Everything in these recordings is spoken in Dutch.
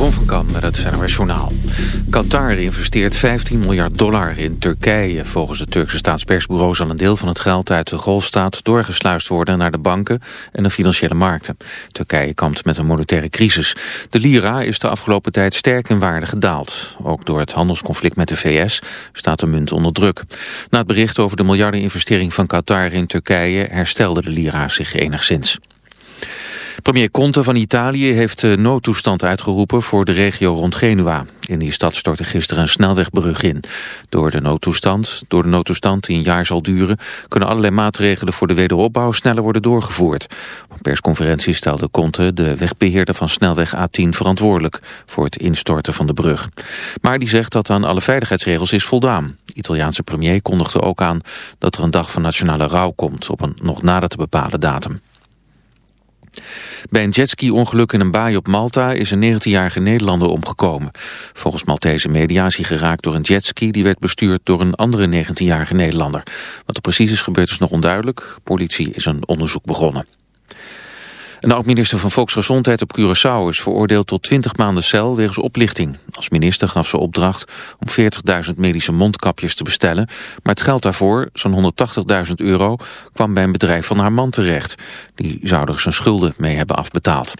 Jeroen van Kam met het Journaal. Qatar investeert 15 miljard dollar in Turkije. Volgens het Turkse staatspersbureau zal een deel van het geld uit de golfstaat doorgesluist worden naar de banken en de financiële markten. Turkije kampt met een monetaire crisis. De lira is de afgelopen tijd sterk in waarde gedaald. Ook door het handelsconflict met de VS staat de munt onder druk. Na het bericht over de miljardeninvestering van Qatar in Turkije herstelde de lira zich enigszins. Premier Conte van Italië heeft de noodtoestand uitgeroepen voor de regio rond Genua. In die stad stortte gisteren een snelwegbrug in. Door de noodtoestand, door de noodtoestand die een jaar zal duren... kunnen allerlei maatregelen voor de wederopbouw sneller worden doorgevoerd. Op een persconferentie stelde Conte de wegbeheerder van snelweg A10 verantwoordelijk... voor het instorten van de brug. Maar die zegt dat aan alle veiligheidsregels is voldaan. De Italiaanse premier kondigde ook aan dat er een dag van nationale rouw komt... op een nog nader te bepalen datum. Bij een jetski-ongeluk in een baai op Malta is een 19-jarige Nederlander omgekomen. Volgens Maltese media is hij geraakt door een jetski die werd bestuurd door een andere 19-jarige Nederlander. Wat er precies is gebeurd is nog onduidelijk. Politie is een onderzoek begonnen. Een oud-minister van Volksgezondheid op Curaçao is veroordeeld tot 20 maanden cel wegens oplichting. Als minister gaf ze opdracht om 40.000 medische mondkapjes te bestellen, maar het geld daarvoor, zo'n 180.000 euro, kwam bij een bedrijf van haar man terecht. Die zou er zijn schulden mee hebben afbetaald.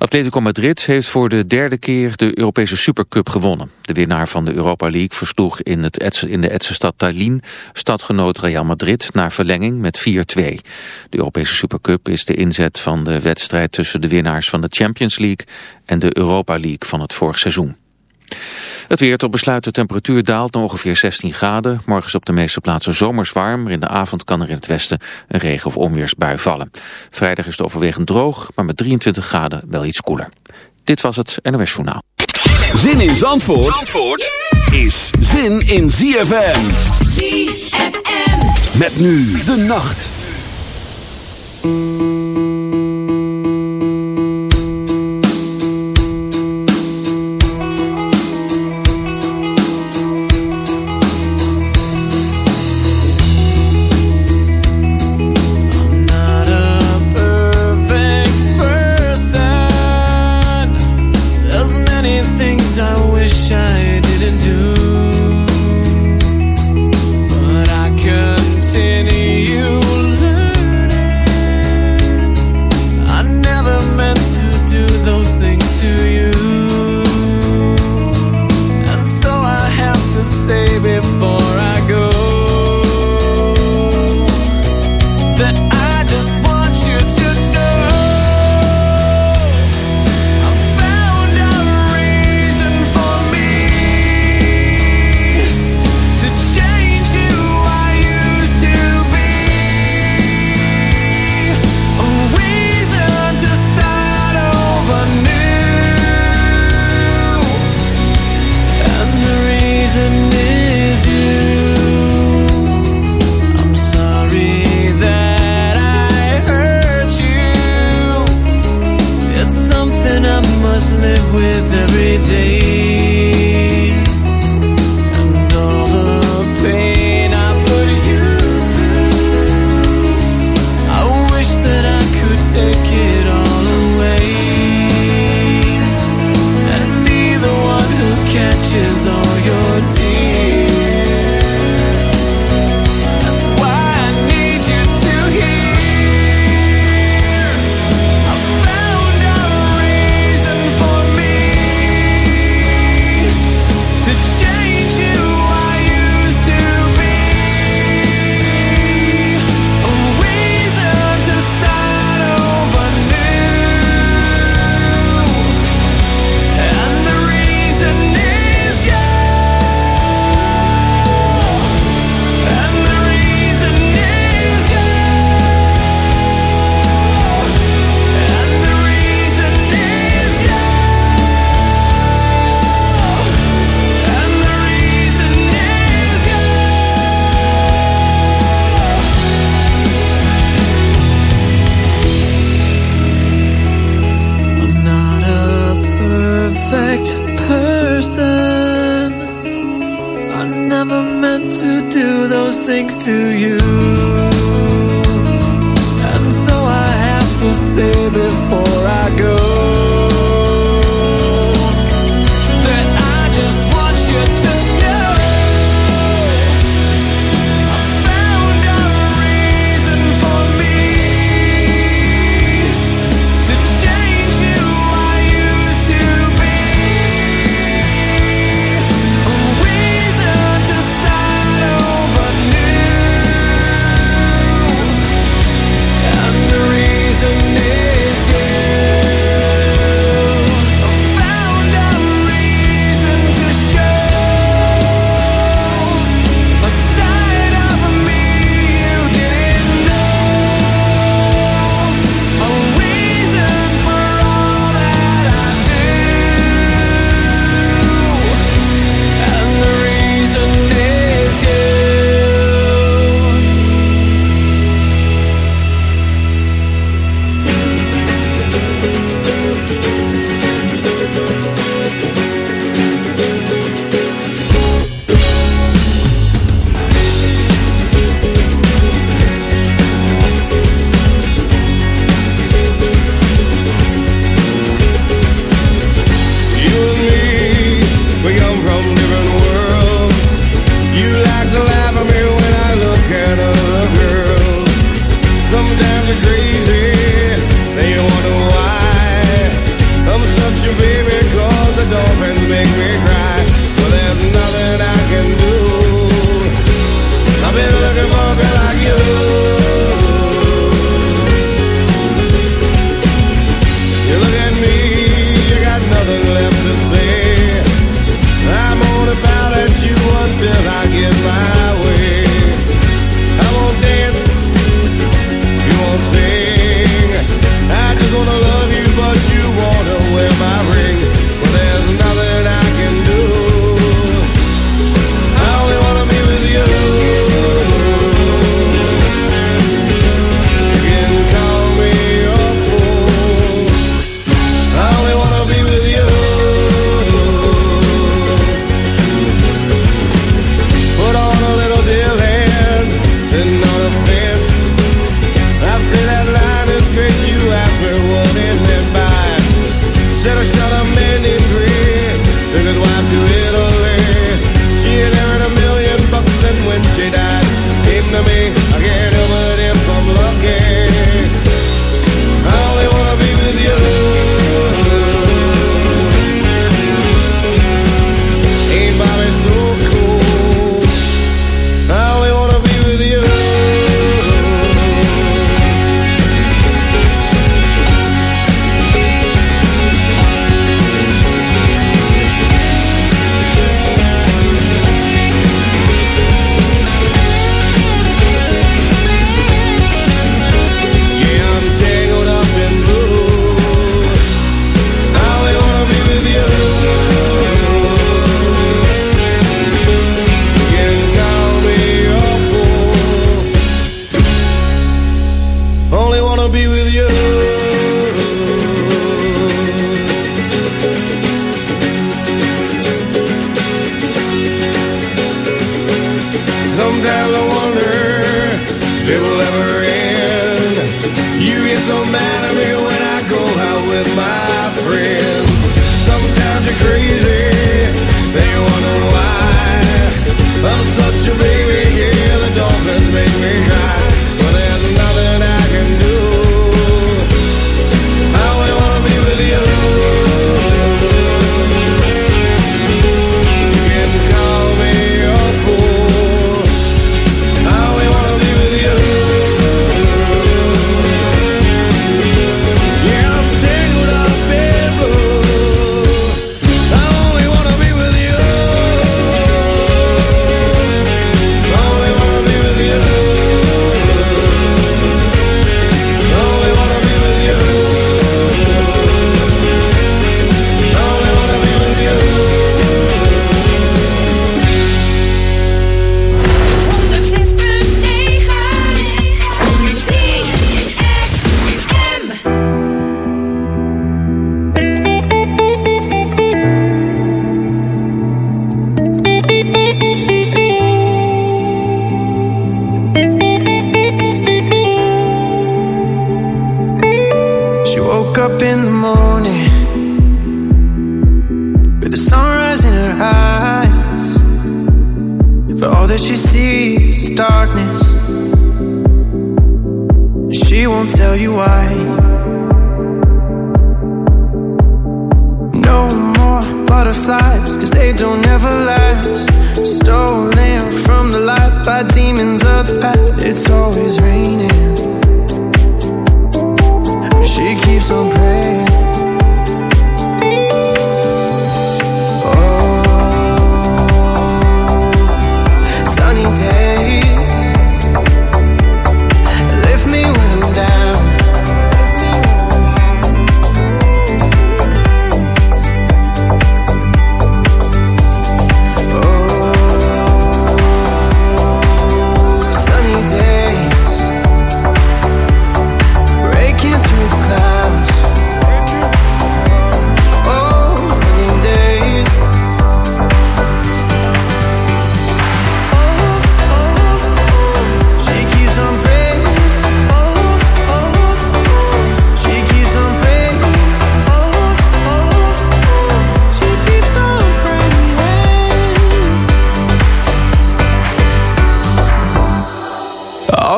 Atletico Madrid heeft voor de derde keer de Europese Supercup gewonnen. De winnaar van de Europa League versloeg in, het in de Etse stad Tallinn stadgenoot Real Madrid naar verlenging met 4-2. De Europese Supercup is de inzet van de wedstrijd tussen de winnaars van de Champions League en de Europa League van het vorig seizoen. Het weer tot besluit de temperatuur daalt naar ongeveer 16 graden. Morgen is op de meeste plaatsen zomers warm. Maar in de avond kan er in het westen een regen- of onweersbui vallen. Vrijdag is het overwegend droog, maar met 23 graden wel iets koeler. Dit was het NOS Journaal. Zin in Zandvoort, Zandvoort is zin in ZFM. ZFM. Met nu de nacht.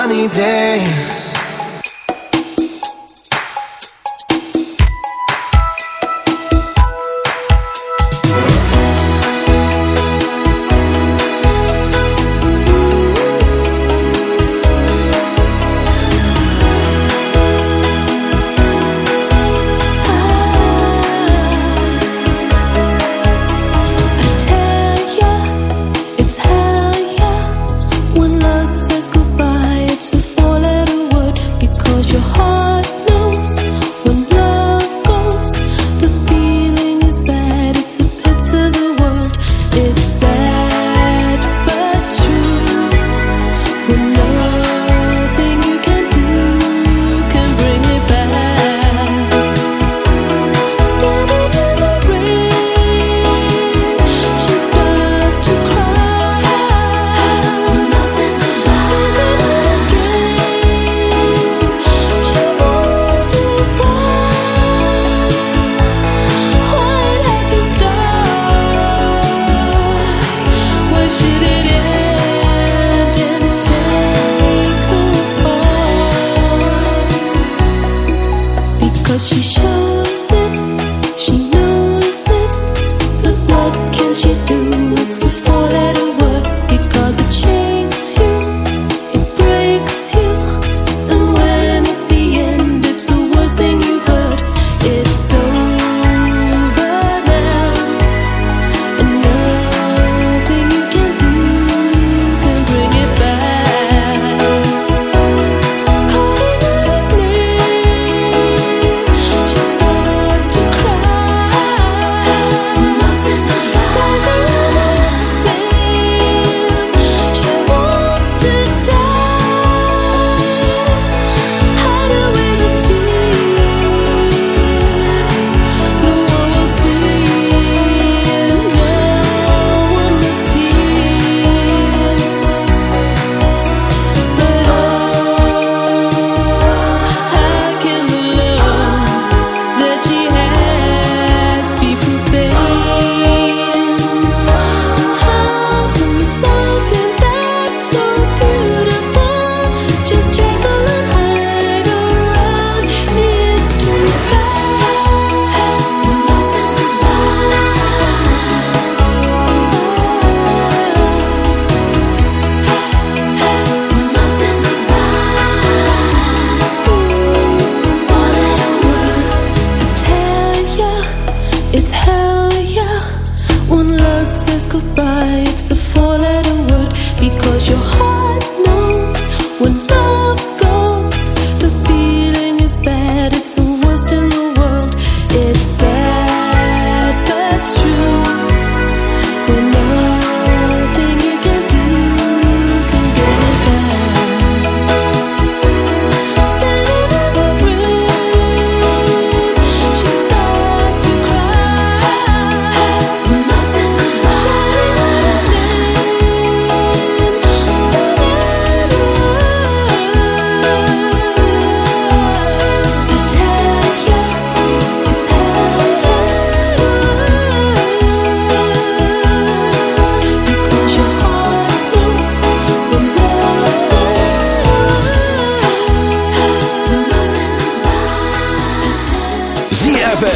sunny days.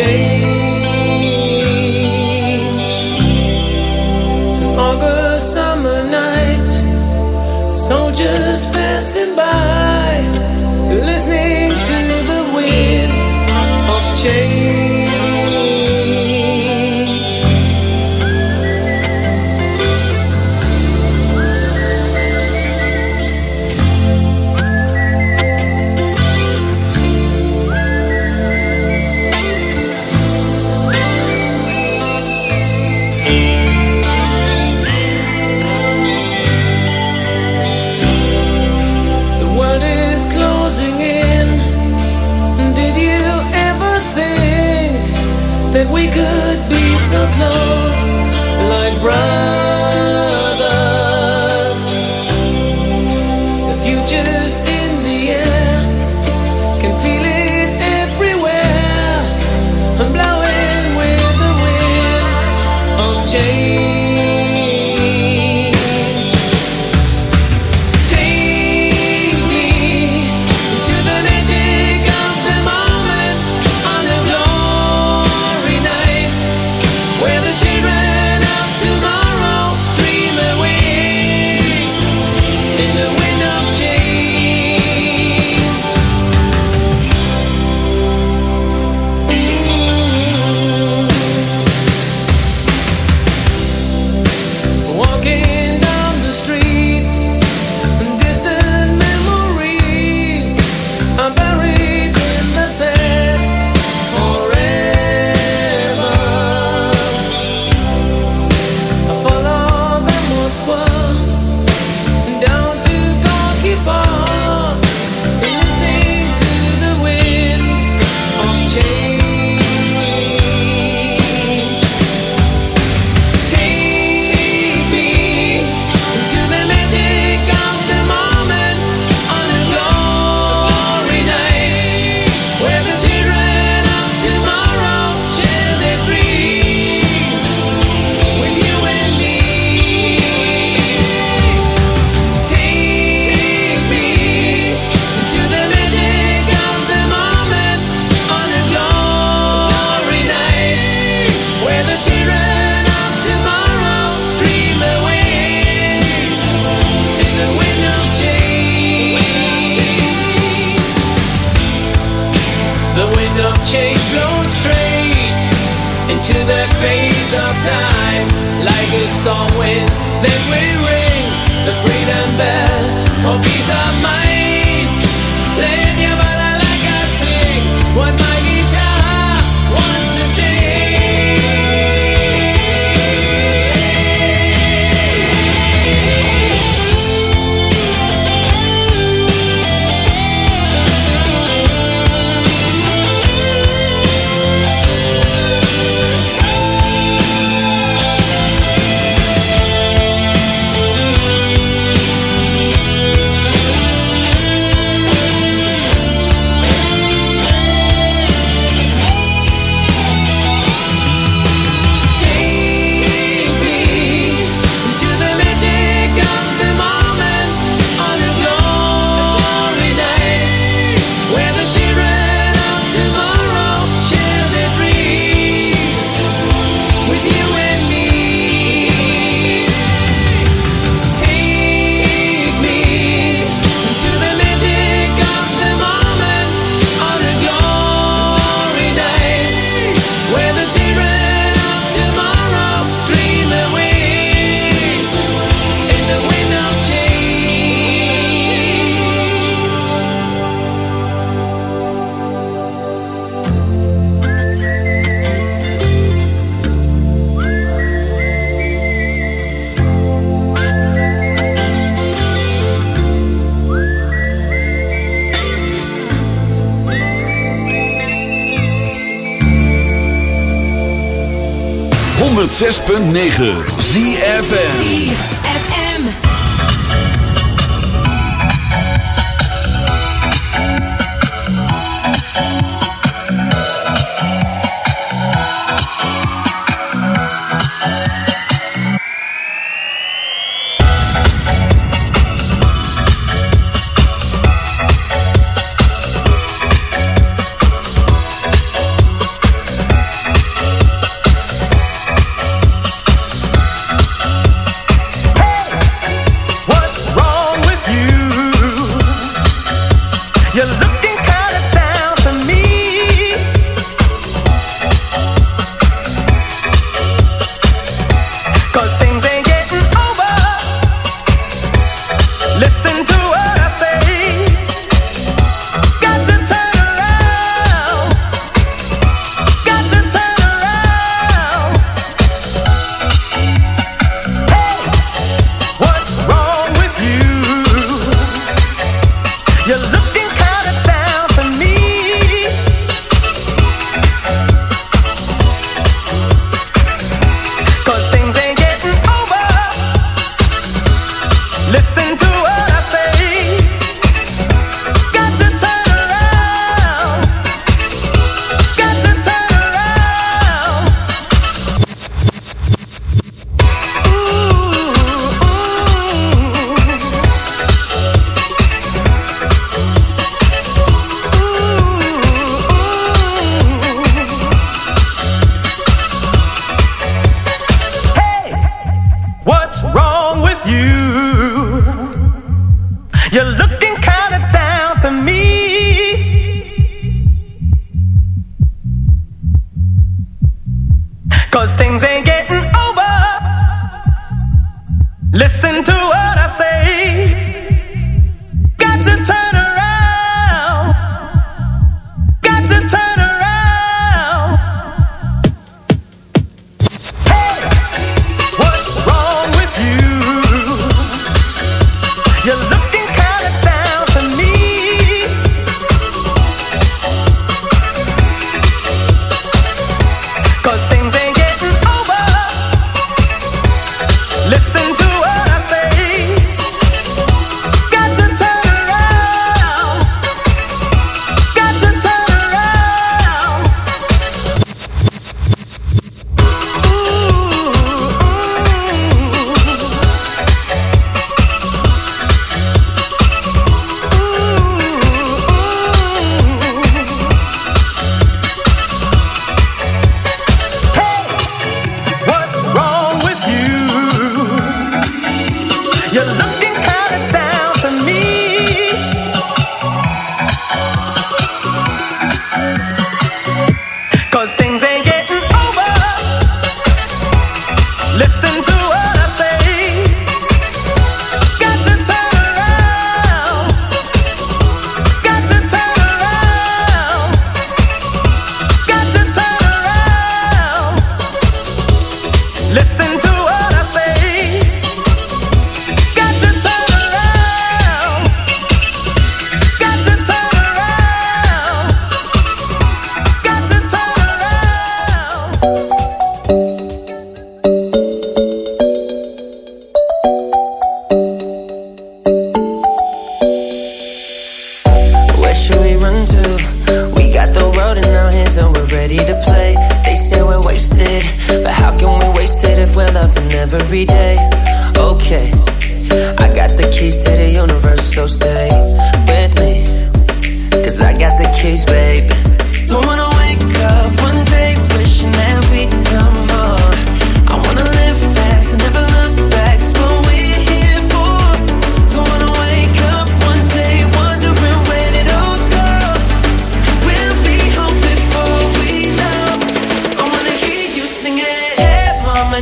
of 6.9. Zie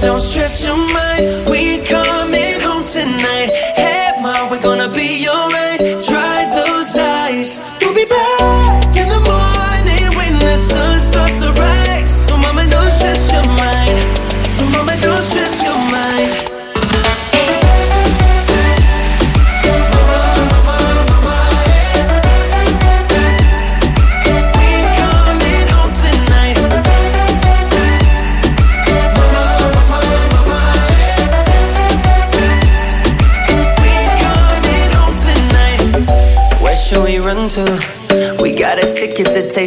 don't stress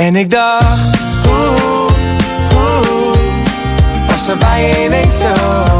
En ik dacht, oeh, oeh, was er bij je zo?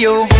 you.